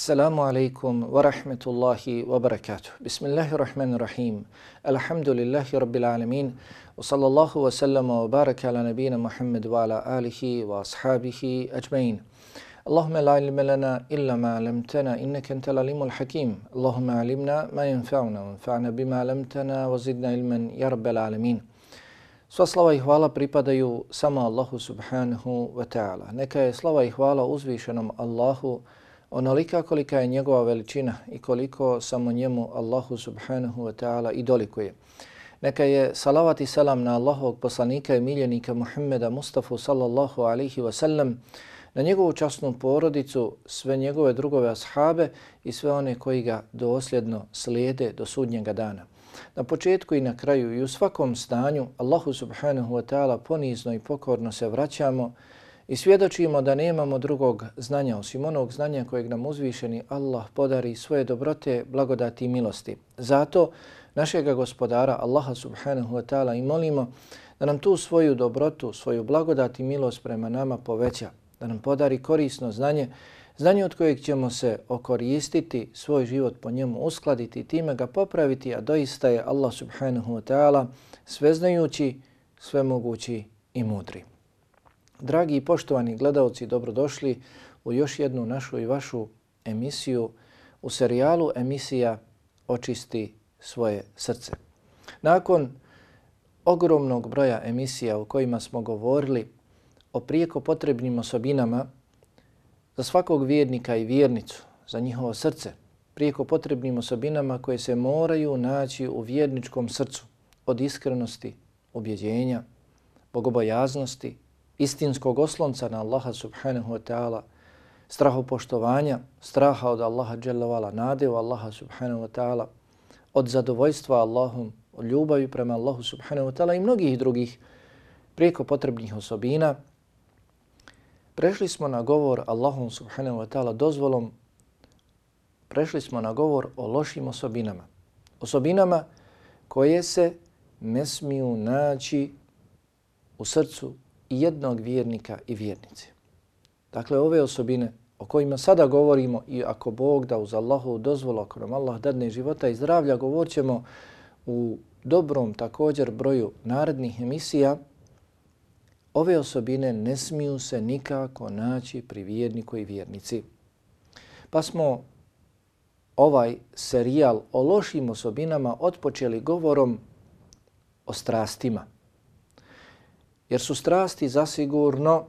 Assalamu alaikum wa rahmetullahi wa barakatuh. Bismillahirrahmanirrahim. Alhamdulillahi rabbil alamin. Wa sallallahu wa sallama wa baraka ala nabina Muhammad wa ala alihi wa ashabihi ajmain. Allahumma la ilma lana illa ma alamtana innaka antal alimul hakim. Allahumma alimna ma yanfa'una wa anfa'na bima alamtana wa zidna ilman ya rabbil alamin. Sva slava i hvala pripadaju samo Allahu subhanahu wa ta'ala. Neka je slava i hvala uzvišenom Allahu onolika kolika je njegova veličina i koliko samo njemu Allahu subhanahu wa ta'ala i dolikuje. Neka je salavat i selam na Allahovog poslanika i miljenika Muhammeda Mustafa sallallahu alaihi wa sallam, na njegovu časnu porodicu, sve njegove drugove ashabe i sve one koji ga dosljedno slijede do sudnjega dana. Na početku i na kraju i u svakom stanju Allahu subhanahu wa ta'ala ponizno i pokorno se vraćamo i svjedočimo da nemamo drugog znanja osim onog znanja kojeg nam uzvišeni Allah podari svoje dobrote, blagodati i milosti. Zato našega gospodara Allaha subhanahu wa ta'ala i molimo da nam tu svoju dobrotu, svoju blagodat i milost prema nama poveća, da nam podari korisno znanje, znanje od kojeg ćemo se okoristiti, svoj život po njemu uskladiti, time ga popraviti, a doista je Allah subhanahu wa ta'ala sveznajući, svemogući i mudri. Dragi i poštovani gledalci, dobrodošli u još jednu našu i vašu emisiju u serijalu emisija Očisti svoje srce. Nakon ogromnog broja emisija u kojima smo govorili o prijeko potrebnim osobinama za svakog vjernika i vjernicu, za njihovo srce, prijeko potrebnim osobinama koje se moraju naći u vjerničkom srcu od iskrenosti, objeđenja, bogobojaznosti, istinskog oslonca na Allaha subhanahu wa ta'ala, strahopoštovanja, straha od Allaha dželavala, nade u Allaha subhanahu wa ta'ala, od zadovoljstva Allahom, od ljubavi prema Allahu subhanahu wa ta'ala i mnogih drugih prijeko potrebnih osobina, prešli smo na govor Allahom subhanahu wa ta'ala dozvolom, prešli smo na govor o lošim osobinama. Osobinama koje se ne smiju naći u srcu jednog vjernika i vjernice. Dakle, ove osobine o kojima sada govorimo i ako Bog da uz Allahu dozvolu, ako nam Allah dadne života i zdravlja, govorit ćemo u dobrom također broju narednih emisija, ove osobine ne smiju se nikako naći pri vjerniku i vjernici. Pa smo ovaj serijal o lošim osobinama otpočeli govorom o strastima. Jer su strasti zasigurno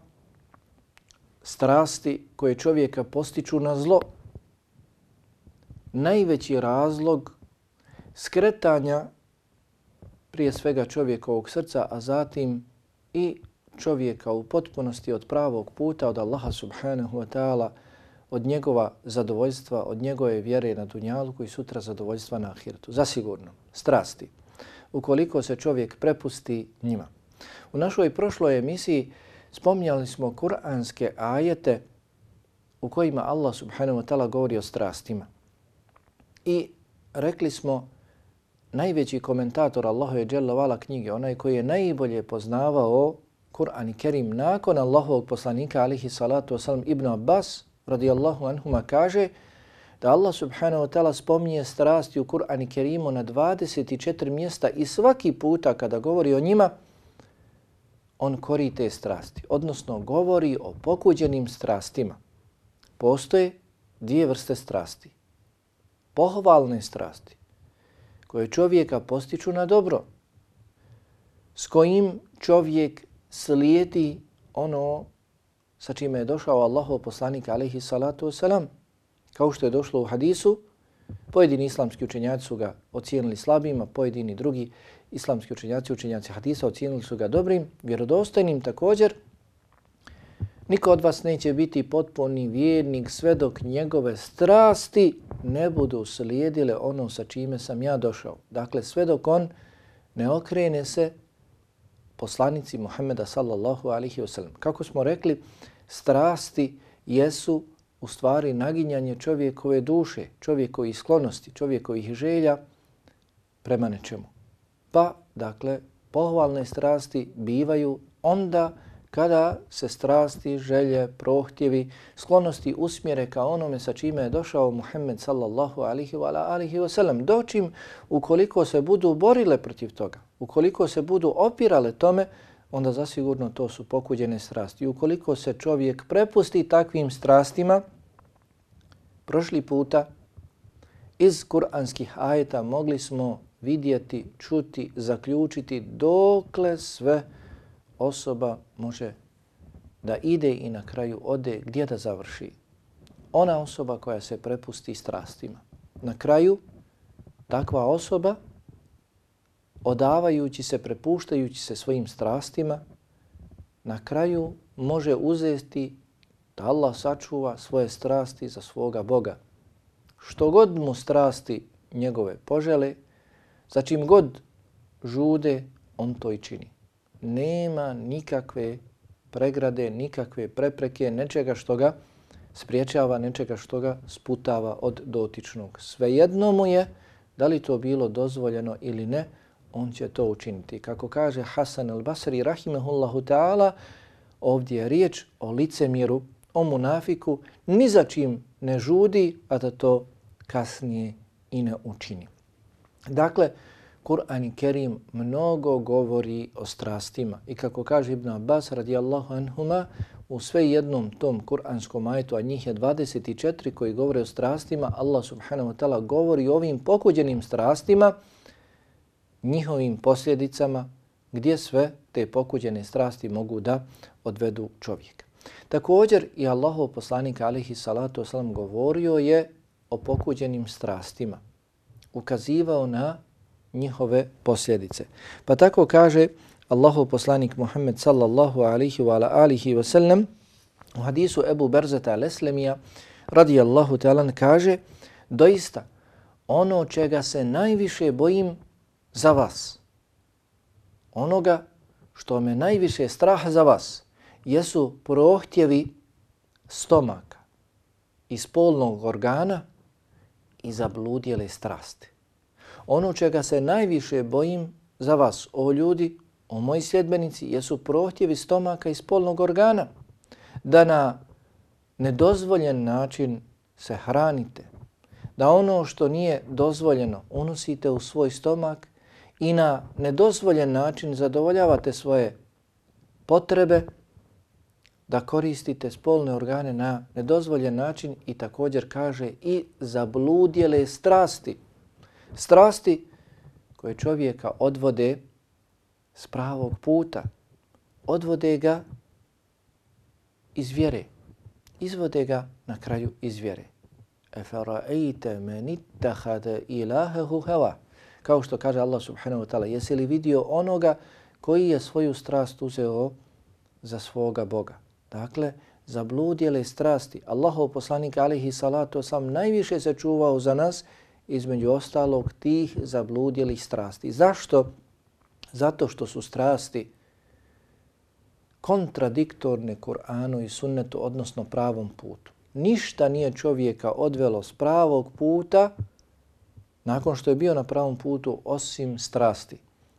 strasti koje čovjeka postiču na zlo. Najveći razlog skretanja prije svega čovjekovog srca, a zatim i čovjeka u potpunosti od pravog puta, od Allaha subhanahu wa ta'ala, od njegova zadovoljstva, od njegove vjere na dunjalku koji sutra zadovoljstva na ahiretu. Zasigurno, strasti. Ukoliko se čovjek prepusti njima. U našoj prošloj emisiji spominjali smo kuranske ajete u kojima Allah subhanahu wa ta'ala govori o strastima. I rekli smo najveći komentator Allahu je Jalla knjige, onaj koji je najbolje poznavao Kur'an i Kerim nakon Allahovog poslanika alihi salatu wasalam Ibn Abbas radijallahu anhuma kaže da Allah subhanahu wa ta'ala spominje strasti u Kur'an i Kerimu na 24 mjesta i svaki puta kada govori o njima on kori te strasti, odnosno govori o pokuđenim strastima. Postoje dvije vrste strasti. Pohvalne strasti, koje čovjeka postiču na dobro, s kojim čovjek slijedi ono sa čime je došao Allahov poslanik alaihi salatu wasalam, kao što je došlo u hadisu, pojedini islamski učenjaci su ga ocijenili slabima, pojedini drugi islamski učenjaci, učenjaci hadisa ocijenili su ga dobrim, vjerodostojnim također. Niko od vas neće biti potpuni vjernik sve dok njegove strasti ne budu slijedile ono sa čime sam ja došao. Dakle, sve dok on ne okrene se poslanici Muhammeda sallallahu alihi wasallam. Kako smo rekli, strasti jesu u stvari naginjanje čovjekove duše, čovjekovih sklonosti, čovjekovih želja prema nečemu. Pa, dakle, pohvalne strasti bivaju onda kada se strasti, želje, prohtjevi, sklonosti usmjere ka onome sa čime je došao Muhammed sallallahu alihi wa alihi wa sallam. Dočim, ukoliko se budu borile protiv toga, ukoliko se budu opirale tome, onda zasigurno to su pokuđene strasti. Ukoliko se čovjek prepusti takvim strastima, prošli puta iz kuranskih ajeta mogli smo vidjeti, čuti, zaključiti dokle sve osoba može da ide i na kraju ode gdje da završi. Ona osoba koja se prepusti strastima. Na kraju takva osoba odavajući se, prepuštajući se svojim strastima, na kraju može uzeti da Allah sačuva svoje strasti za svoga Boga. Što god mu strasti njegove požele, za čim god žude, on to i čini. Nema nikakve pregrade, nikakve prepreke, nečega što ga spriječava, nečega što ga sputava od dotičnog. Svejedno mu je, da li to bilo dozvoljeno ili ne, on će to učiniti. Kako kaže Hasan al-Basri, rahimahullahu ta'ala, ovdje je riječ o licemjeru, o munafiku, ni za čim ne žudi, a da to kasnije i ne učini. Dakle, Kur'an i Kerim mnogo govori o strastima i kako kaže Ibn Abbas radijallahu anhuma, u sve jednom tom kur'anskom ajetu, a njih je 24 koji govore o strastima, Allah subhanahu wa ta'ala govori o ovim pokuđenim strastima, njihovim posljedicama, gdje sve te pokuđene strasti mogu da odvedu čovjeka. Također i Allahov poslanik alihi salatu wasalam govorio je o pokuđenim strastima, ukazivao na njihove posljedice. Pa tako kaže Allahov poslanik Muhammed sallallahu alihi wa alihi wa sallam u hadisu Ebu Berzeta al-Eslemija radijallahu ta'ala kaže doista ono čega se najviše bojim za vas, onoga što me najviše strah za vas, jesu prohtjevi stomaka i spolnog organa i zabludjele strasti. Ono čega se najviše bojim za vas, o ljudi, o moji sljedbenici, jesu prohtjevi stomaka i spolnog organa, da na nedozvoljen način se hranite, da ono što nije dozvoljeno unosite u svoj stomak i na nedozvoljen način zadovoljavate svoje potrebe, da koristite spolne organe na nedozvoljen način i također kaže i zabludjele strasti. Strasti koje čovjeka odvode s pravog puta, odvode ga iz vjere, izvode ga na kraju iz vjere. Efara'ejte menittahade ilahehu heva. Kao što kaže Allah subhanahu wa ta'ala, jesi li vidio onoga koji je svoju strast uzeo za svoga Boga? Dakle, zabludjele strasti. Allahov poslanik alihi salatu sam najviše se čuvao za nas između ostalog tih zabludjelih strasti. Zašto? Zato što su strasti kontradiktorne Kur'anu i sunnetu, odnosno pravom putu. Ništa nije čovjeka odvelo s pravog puta nakon što je bio na pravom putu osim strasti.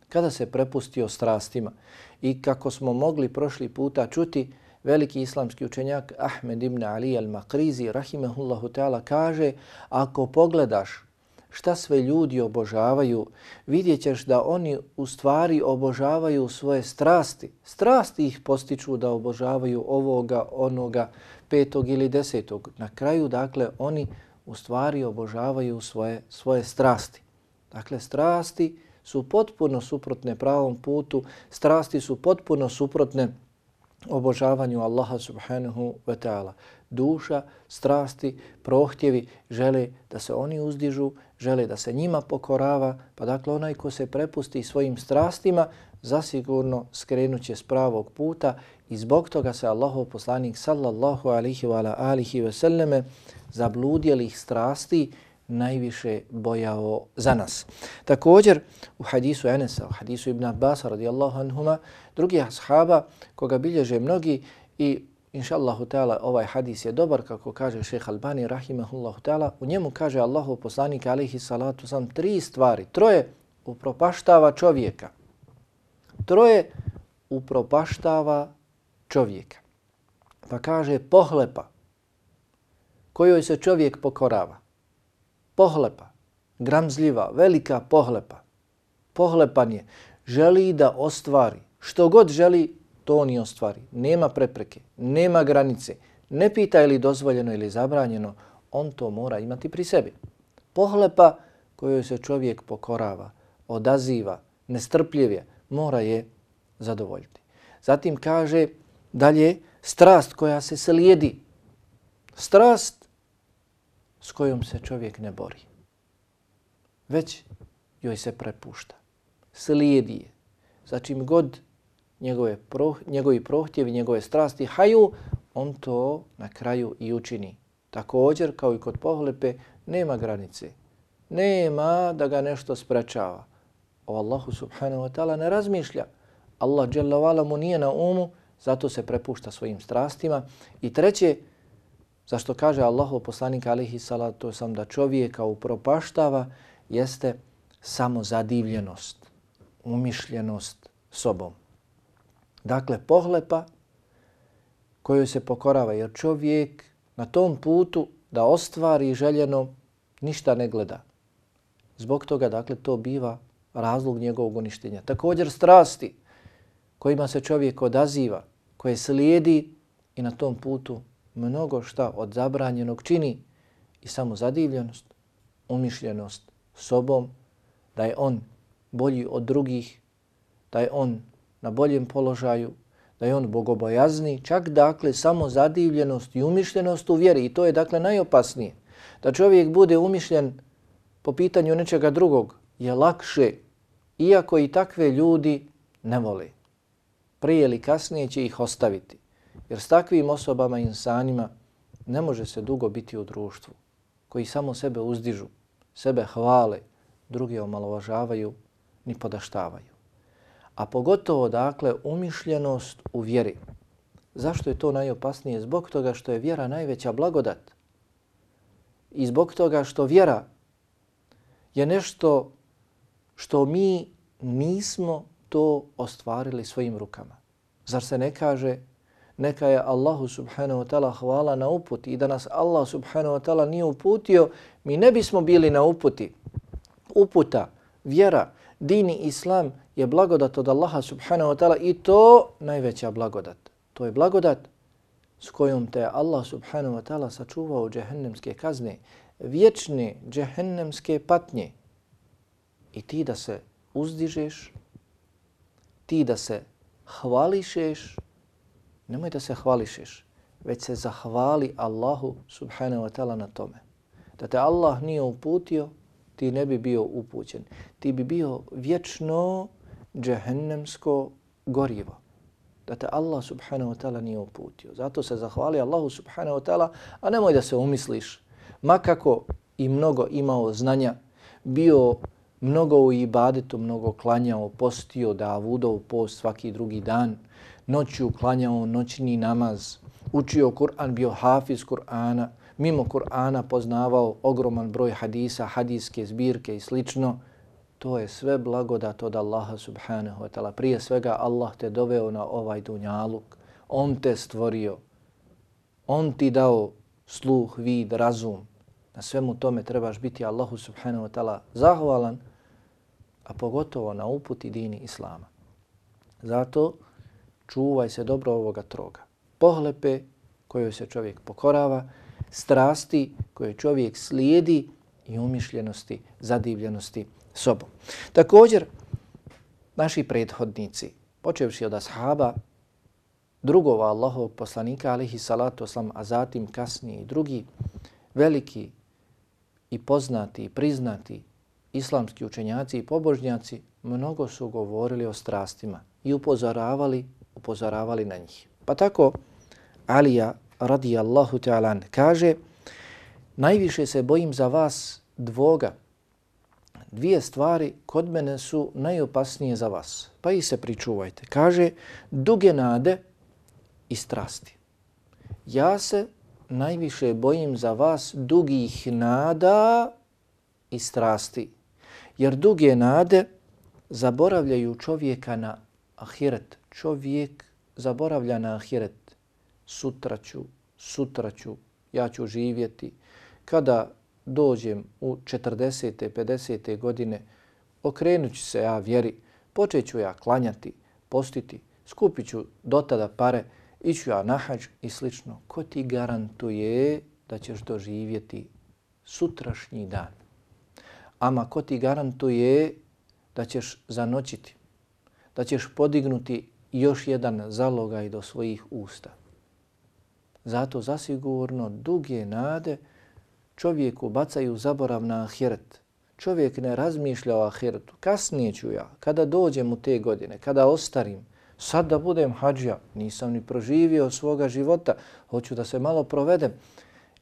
Kada se prepustio strastima i kako smo mogli prošli puta čuti, veliki islamski učenjak Ahmed ibn Ali al-Makrizi, rahimehullahu ta'ala, kaže ako pogledaš šta sve ljudi obožavaju, vidjet ćeš da oni u stvari obožavaju svoje strasti. Strasti ih postiču da obožavaju ovoga, onoga, petog ili desetog. Na kraju, dakle, oni u stvari obožavaju svoje, svoje strasti. Dakle, strasti su potpuno suprotne pravom putu, strasti su potpuno suprotne obožavanju Allaha subhanahu wa ta'ala. Duša, strasti, prohtjevi žele da se oni uzdižu, žele da se njima pokorava, pa dakle onaj ko se prepusti svojim strastima, zasigurno skrenuće s pravog puta i zbog toga se Allahov poslanik sallallahu alihi wa alihi wa sallame zabludjelih strasti najviše bojao za nas. Također u hadisu Enesa, u hadisu Ibn Abbas radijallahu anhuma, drugi ashaba koga bilježe mnogi i inša Allahu ta'ala ovaj hadis je dobar kako kaže šeha Albani rahimahullahu ta'ala, u njemu kaže Allahu poslanik alihi salatu sam tri stvari, troje upropaštava čovjeka, troje upropaštava čovjeka. Pa kaže pohlepa kojoj se čovjek pokorava. Pohlepa, gramzljiva, velika pohlepa. Pohlepan je, želi da ostvari. Što god želi, to on i ostvari. Nema prepreke, nema granice. Ne pita je li dozvoljeno ili zabranjeno, on to mora imati pri sebi. Pohlepa kojoj se čovjek pokorava, odaziva, nestrpljivje, mora je zadovoljiti. Zatim kaže dalje, strast koja se slijedi. Strast s kojom se čovjek ne bori. Već joj se prepušta. Slijedi je. čim god njegove proh, njegovi prohtjevi, njegove strasti haju, on to na kraju i učini. Također, kao i kod pohlepe, nema granice. Nema da ga nešto sprečava. O Allahu subhanahu wa ta'ala ne razmišlja. Allah dželavala mu nije na umu, zato se prepušta svojim strastima. I treće, zašto kaže Allahu poslanik alihi salatu sam da čovjeka upropaštava, jeste samo zadivljenost, umišljenost sobom. Dakle, pohlepa koju se pokorava, jer čovjek na tom putu da ostvari željeno ništa ne gleda. Zbog toga, dakle, to biva razlog njegovog uništenja. Također strasti kojima se čovjek odaziva, koje slijedi i na tom putu mnogo šta od zabranjenog čini i samo zadivljenost, umišljenost sobom, da je on bolji od drugih, da je on na boljem položaju, da je on bogobojazni, čak dakle samo zadivljenost i umišljenost u vjeri. I to je dakle najopasnije. Da čovjek bude umišljen po pitanju nečega drugog je lakše, iako i takve ljudi ne vole. Prije ili kasnije će ih ostaviti. Jer s takvim osobama i insanima ne može se dugo biti u društvu koji samo sebe uzdižu, sebe hvale, druge omalovažavaju, ni podaštavaju a pogotovo dakle umišljenost u vjeri. Zašto je to najopasnije? Zbog toga što je vjera najveća blagodat. I zbog toga što vjera je nešto što mi nismo to ostvarili svojim rukama. Zar se ne kaže neka je Allahu subhanahu wa ta'ala hvala na uputi i da nas Allah subhanahu wa ta'ala nije uputio, mi ne bismo bili na uputi. Uputa, vjera, dini islam je blagodat od Allaha subhanahu wa ta'ala i to najveća blagodat. To je blagodat s kojom te Allah subhanahu wa ta'ala sačuvao džehennemske kazne, vječne džehennemske patnje. I ti da se uzdižeš, ti da se hvališeš, nemoj da se hvališeš, već se zahvali Allahu subhanahu wa ta'ala na tome. Da te Allah nije uputio, ti ne bi bio upućen. Ti bi bio vječno džehennemsko gorivo. Da te Allah subhanahu wa ta'ala nije uputio. Zato se zahvali Allahu subhanahu wa ta'ala, a nemoj da se umisliš. Makako i mnogo imao znanja, bio mnogo u ibadetu, mnogo klanjao, postio Davudov post svaki drugi dan, noću klanjao noćni namaz, učio Kur'an, bio hafiz Kur'ana, mimo Kur'ana poznavao ogroman broj hadisa, hadiske zbirke i slično, to je sve blagodat od Allaha subhanahu wa ta'ala. Prije svega Allah te doveo na ovaj dunjaluk. On te stvorio. On ti dao sluh, vid, razum. Na svemu tome trebaš biti Allahu subhanahu wa ta'ala zahvalan, a pogotovo na uputi dini Islama. Zato čuvaj se dobro ovoga troga. Pohlepe kojoj se čovjek pokorava, strasti koje čovjek slijedi i umišljenosti, zadivljenosti sobom. Također, naši prethodnici, počevši od ashaba, drugova Allahovog poslanika, alihi salatu oslam, a zatim kasnije i drugi, veliki i poznati i priznati islamski učenjaci i pobožnjaci, mnogo su govorili o strastima i upozoravali, upozoravali na njih. Pa tako, Alija radijallahu ta'ala kaže najviše se bojim za vas dvoga. Dvije stvari kod mene su najopasnije za vas. Pa i se pričuvajte. Kaže duge nade i strasti. Ja se najviše bojim za vas dugih nada i strasti. Jer duge nade zaboravljaju čovjeka na ahiret. Čovjek zaboravlja na ahiret, sutra ću, sutra ću, ja ću živjeti. Kada dođem u 40. 50. godine, okrenut se ja vjeri, počet ću ja klanjati, postiti, skupit ću dotada pare, iću ja na hađ i slično. Ko ti garantuje da ćeš doživjeti sutrašnji dan? Ama ko ti garantuje da ćeš zanoćiti, da ćeš podignuti još jedan zalogaj do svojih usta? Zato zasigurno duge nade čovjeku bacaju zaborav na ahiret. Čovjek ne razmišlja o ahiretu. Kasnije ću ja, kada dođem u te godine, kada ostarim, sad da budem hađija, nisam ni proživio svoga života, hoću da se malo provedem.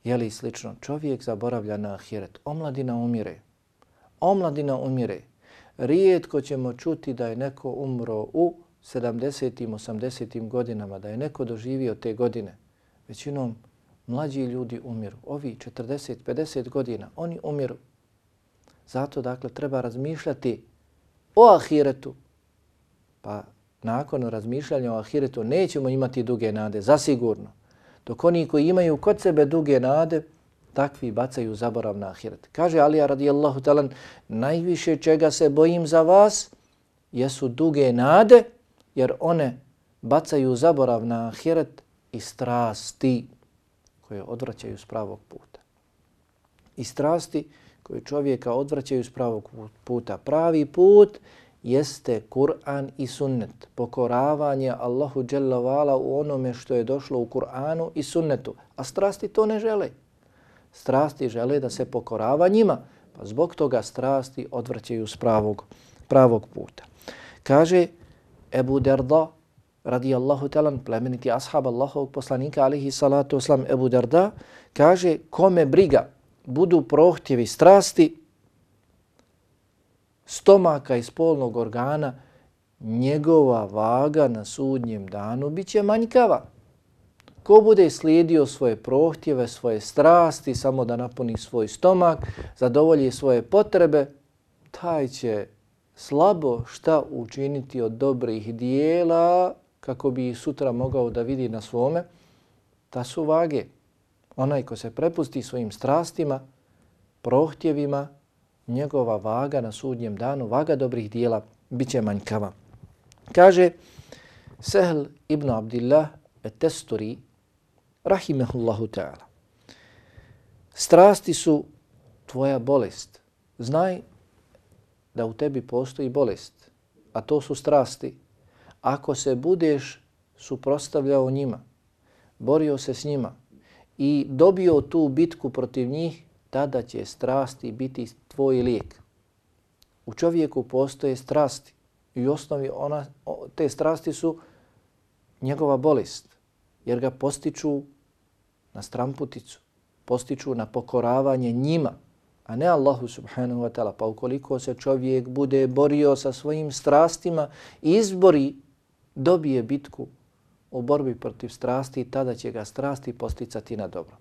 Je li slično? Čovjek zaboravlja na ahiret. Omladina umire. Omladina umire. Rijetko ćemo čuti da je neko umro u 70. 80. godinama, da je neko doživio te godine. Većinom mlađi ljudi umiru. Ovi 40, 50 godina, oni umiru. Zato, dakle, treba razmišljati o ahiretu. Pa nakon razmišljanja o ahiretu nećemo imati duge nade, zasigurno. Dok oni koji imaju kod sebe duge nade, takvi bacaju zaborav na ahiret. Kaže Alija radijallahu talan, najviše čega se bojim za vas jesu duge nade, jer one bacaju zaborav na ahiret i strasti koje odvraćaju s pravog puta. I strasti koje čovjeka odvraćaju s pravog puta. Pravi put jeste Kur'an i sunnet. Pokoravanje Allahu Vala u onome što je došlo u Kur'anu i sunnetu. A strasti to ne žele. Strasti žele da se pokorava njima, pa zbog toga strasti odvraćaju s pravog, pravog puta. Kaže Ebu Derda, radijallahu talan, plemeniti ashab Allahovog poslanika, alihi salatu oslam, Ebu Derda, kaže kome briga budu prohtjevi strasti, stomaka i spolnog organa, njegova vaga na sudnjem danu bit će manjkava. Ko bude slijedio svoje prohtjeve, svoje strasti, samo da napuni svoj stomak, zadovolji svoje potrebe, taj će slabo šta učiniti od dobrih dijela kako bi sutra mogao da vidi na svome, ta su vage. Onaj ko se prepusti svojim strastima, prohtjevima, njegova vaga na sudnjem danu, vaga dobrih dijela, bit će manjkava. Kaže Sehl ibn Abdillah et-Testuri, rahimehullahu ta'ala, strasti su tvoja bolest. Znaj da u tebi postoji bolest, a to su strasti. Ako se budeš suprostavljao njima, borio se s njima i dobio tu bitku protiv njih, tada će strasti biti tvoj lijek. U čovjeku postoje strasti i u osnovi ona, te strasti su njegova bolest, jer ga postiču na stramputicu, postiču na pokoravanje njima, a ne Allahu subhanahu wa ta'ala. Pa ukoliko se čovjek bude borio sa svojim strastima izbori, dobije bitku u borbi protiv strasti, tada će ga strasti posticati na dobro.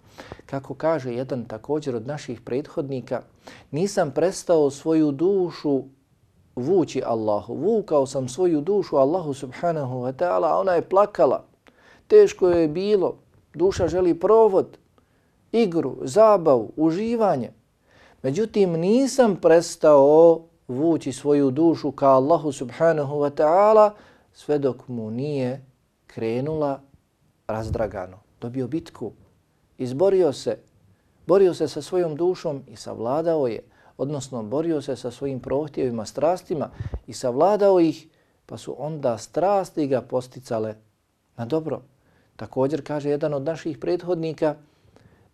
Kako kaže jedan također od naših prethodnika, nisam prestao svoju dušu vući Allahu. Vukao sam svoju dušu Allahu subhanahu wa ta'ala, a ona je plakala. Teško je bilo. Duša želi provod, igru, zabavu, uživanje. Međutim, nisam prestao vući svoju dušu ka Allahu subhanahu wa ta'ala sve dok mu nije krenula razdragano. Dobio bitku, izborio se, borio se sa svojom dušom i savladao je, odnosno borio se sa svojim prohtjevima, strastima i savladao ih, pa su onda strasti ga posticale na dobro. Također kaže jedan od naših prethodnika,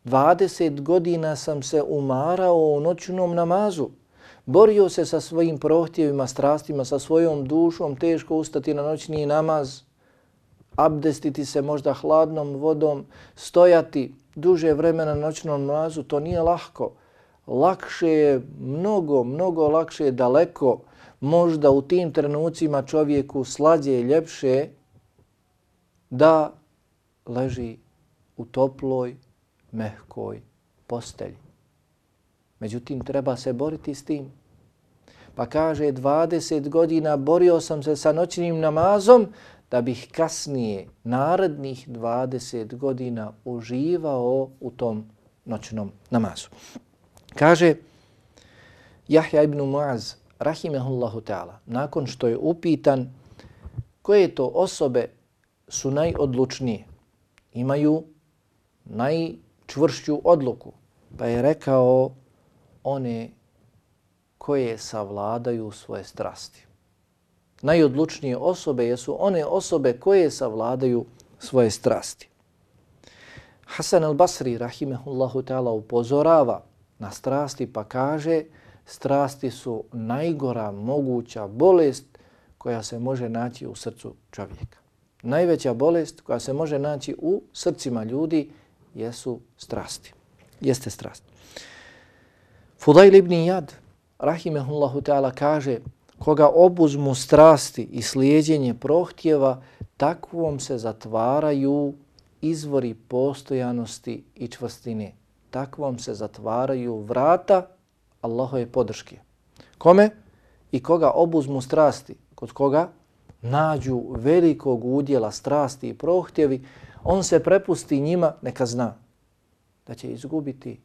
20 godina sam se umarao u noćnom namazu, borio se sa svojim prohtjevima, strastima, sa svojom dušom, teško ustati na noćni namaz, abdestiti se možda hladnom vodom, stojati duže vremena na noćnom namazu, to nije lahko. Lakše je, mnogo, mnogo lakše je daleko, možda u tim trenucima čovjeku slađe i ljepše da leži u toploj, mehkoj postelji. Međutim, treba se boriti s tim. Pa kaže, 20 godina borio sam se sa noćnim namazom da bih kasnije, narednih 20 godina, uživao u tom noćnom namazu. Kaže Jahja ibn Muaz, rahimehullahu ta'ala, nakon što je upitan koje to osobe su najodlučnije, imaju čvršću odluku, pa je rekao one koje savladaju svoje strasti. Najodlučnije osobe jesu one osobe koje savladaju svoje strasti. Hasan al-Basri, rahimehullahu ta'ala, upozorava na strasti pa kaže strasti su najgora moguća bolest koja se može naći u srcu čovjeka. Najveća bolest koja se može naći u srcima ljudi jesu strasti. Jeste strast. Fudail ibn Jad, rahimehullahu ta'ala, kaže koga obuzmu strasti i slijedjenje prohtjeva, takvom se zatvaraju izvori postojanosti i čvrstine. Takvom se zatvaraju vrata Allahove podrške. Kome? I koga obuzmu strasti, kod koga nađu velikog udjela strasti i prohtjevi, on se prepusti njima, neka zna da će izgubiti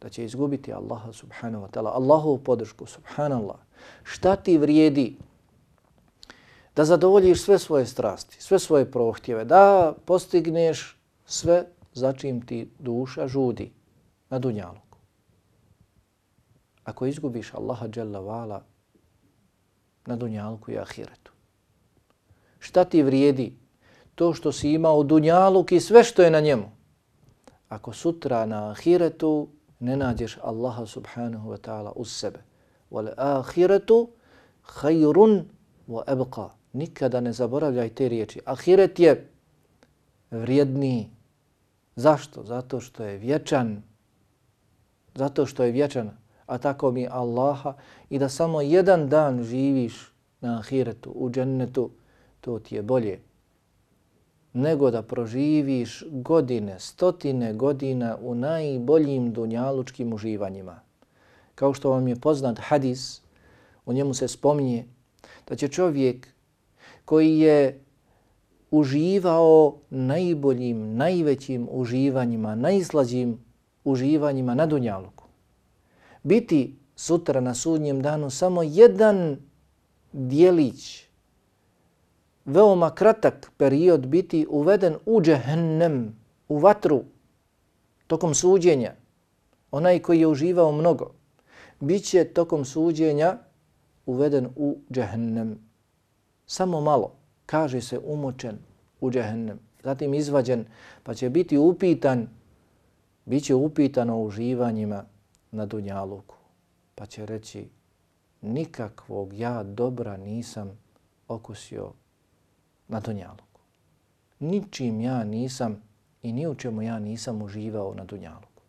da će izgubiti Allaha subhanahu wa ta'ala, Allahovu podršku, subhanallah. Šta ti vrijedi da zadovoljiš sve svoje strasti, sve svoje prohtjeve, da postigneš sve za čim ti duša žudi na dunjaluku. Ako izgubiš Allaha jalla vala na dunjaluku i ahiretu, šta ti vrijedi to što si imao dunjaluk i sve što je na njemu? Ako sutra na ahiretu ne nađeš Allaha subhanahu wa ta'ala uz sebe. Wal ahiretu khayrun wa abqa. Nikada ne zaboravljaj te riječi. Ahiret je vrijedniji. Zašto? Zato što je vječan. Zato što je vječan. A tako mi Allaha i da samo jedan dan živiš na ahiretu, u džennetu, to ti je bolje nego da proživiš godine, stotine godina u najboljim dunjalučkim uživanjima. Kao što vam je poznat hadis, u njemu se spominje da će čovjek koji je uživao najboljim, najvećim uživanjima, najslađim uživanjima na dunjaluku, biti sutra na sudnjem danu samo jedan dijelić veoma kratak period biti uveden u džehennem, u vatru, tokom suđenja. Onaj koji je uživao mnogo, bit će tokom suđenja uveden u džehennem. Samo malo, kaže se umočen u džehennem, zatim izvađen, pa će biti upitan, bit će upitan o uživanjima na Dunjaluku. Pa će reći, nikakvog ja dobra nisam okusio na Dunjaluku. Ničim ja nisam i ni u čemu ja nisam uživao na Dunjaluku.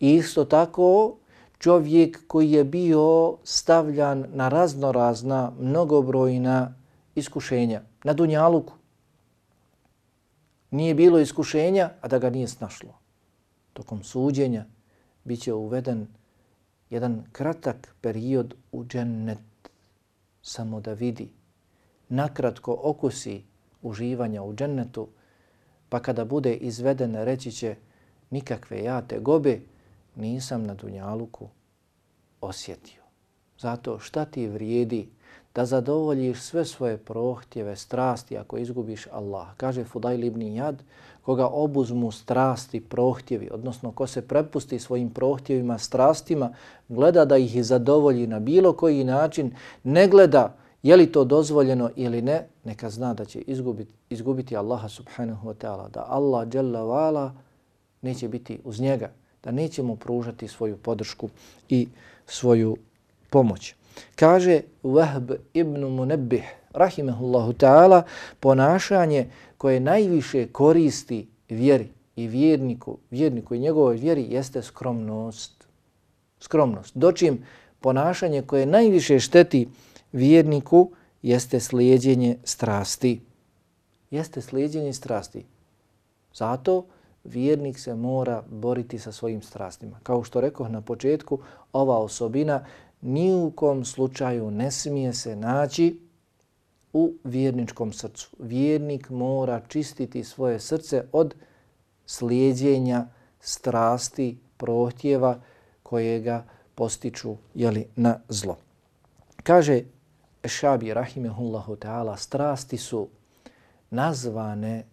Isto tako čovjek koji je bio stavljan na raznorazna, mnogobrojna iskušenja na Dunjaluku. Nije bilo iskušenja, a da ga nije snašlo. Tokom suđenja bit će uveden jedan kratak period u džennet samo da vidi nakratko okusi uživanja u džennetu, pa kada bude izveden reći će nikakve ja te gobe nisam na dunjaluku osjetio. Zato šta ti vrijedi da zadovoljiš sve svoje prohtjeve, strasti ako izgubiš Allah. Kaže Fudajl ibn Jad, koga obuzmu strasti, prohtjevi, odnosno ko se prepusti svojim prohtjevima, strastima, gleda da ih zadovolji na bilo koji način, ne gleda Je li to dozvoljeno ili ne, neka zna da će izgubiti, izgubiti Allaha subhanahu wa ta'ala, da Allah jalla wa'ala neće biti uz njega, da neće mu pružati svoju podršku i svoju pomoć. Kaže Wahb ibn Munebbih, rahimahullahu ta'ala, ponašanje koje najviše koristi vjeri i vjerniku, vjerniku i njegovoj vjeri jeste skromnost. Skromnost. Dočim ponašanje koje najviše šteti vjerniku jeste slijedjenje strasti. Jeste slijedjenje strasti. Zato vjernik se mora boriti sa svojim strastima. Kao što rekao na početku, ova osobina ni u kom slučaju ne smije se naći u vjerničkom srcu. Vjernik mora čistiti svoje srce od slijedjenja strasti, prohtjeva koje ga postiču jeli, na zlo. Kaže Šabi rahimehullahu ta'ala, strasti su nazvane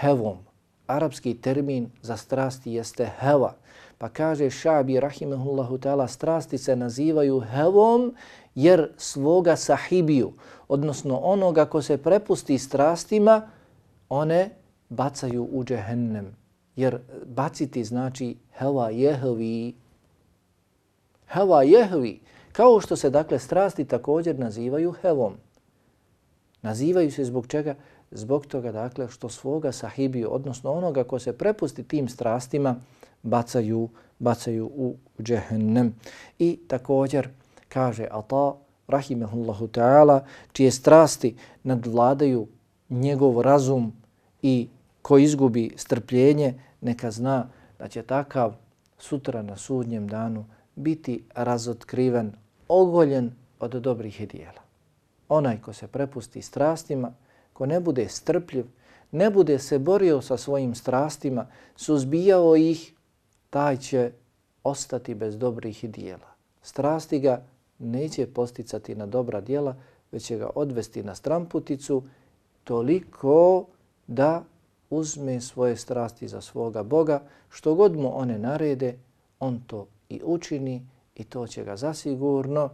hevom. Arapski termin za strasti jeste heva. Pa kaže Šabi rahimehullahu ta'ala, strasti se nazivaju hevom jer svoga sahibiju, odnosno onoga ko se prepusti strastima, one bacaju u džehennem. Jer baciti znači heva jehvi. Heva jehvi. Kao što se dakle strasti također nazivaju hevom. Nazivaju se zbog čega? Zbog toga dakle što svoga sahibiju, odnosno onoga ko se prepusti tim strastima, bacaju, bacaju u džehennem. I također kaže Ata, rahimehullahu ta'ala, čije strasti nadvladaju njegov razum i ko izgubi strpljenje, neka zna da će takav sutra na sudnjem danu biti razotkriven, ogoljen od dobrih dijela. Onaj ko se prepusti strastima, ko ne bude strpljiv, ne bude se borio sa svojim strastima, suzbijao ih, taj će ostati bez dobrih dijela. Strasti ga neće posticati na dobra dijela, već će ga odvesti na stramputicu toliko da uzme svoje strasti za svoga Boga, što god mu one narede, on to i učini i to će ga zasigurno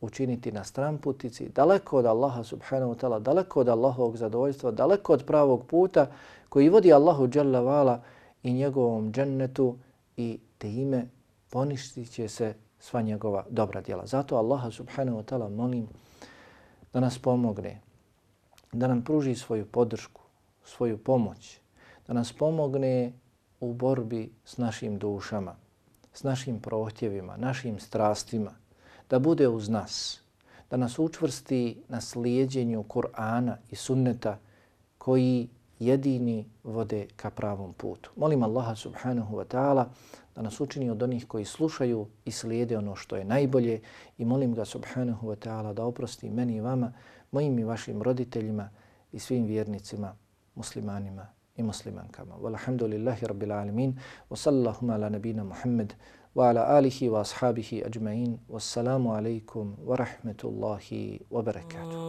učiniti na stramputici, daleko od Allaha subhanahu wa ta'ala, daleko od Allahovog zadovoljstva, daleko od pravog puta koji vodi Allahu jalla vala i njegovom džennetu i time poništit će se sva njegova dobra djela. Zato Allaha subhanahu wa ta'ala molim da nas pomogne, da nam pruži svoju podršku, svoju pomoć, da nas pomogne u borbi s našim dušama, s našim prohtjevima, našim strastvima, da bude uz nas, da nas učvrsti na slijedjenju Kur'ana i sunneta koji jedini vode ka pravom putu. Molim Allaha subhanahu wa ta'ala da nas učini od onih koji slušaju i slijede ono što je najbolje i molim ga subhanahu wa ta'ala da oprosti meni i vama, mojim i vašim roditeljima i svim vjernicima, muslimanima i muslimankama. Walhamdulillahi rabbil alemin. Wa sallahuma ala nabina Muhammed wa ala alihi wa ashabihi ajma'in. Wassalamu alaikum wa rahmetullahi wa barakatuh.